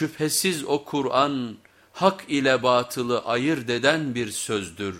Şüphesiz o Kur'an hak ile batılı ayırt eden bir sözdür.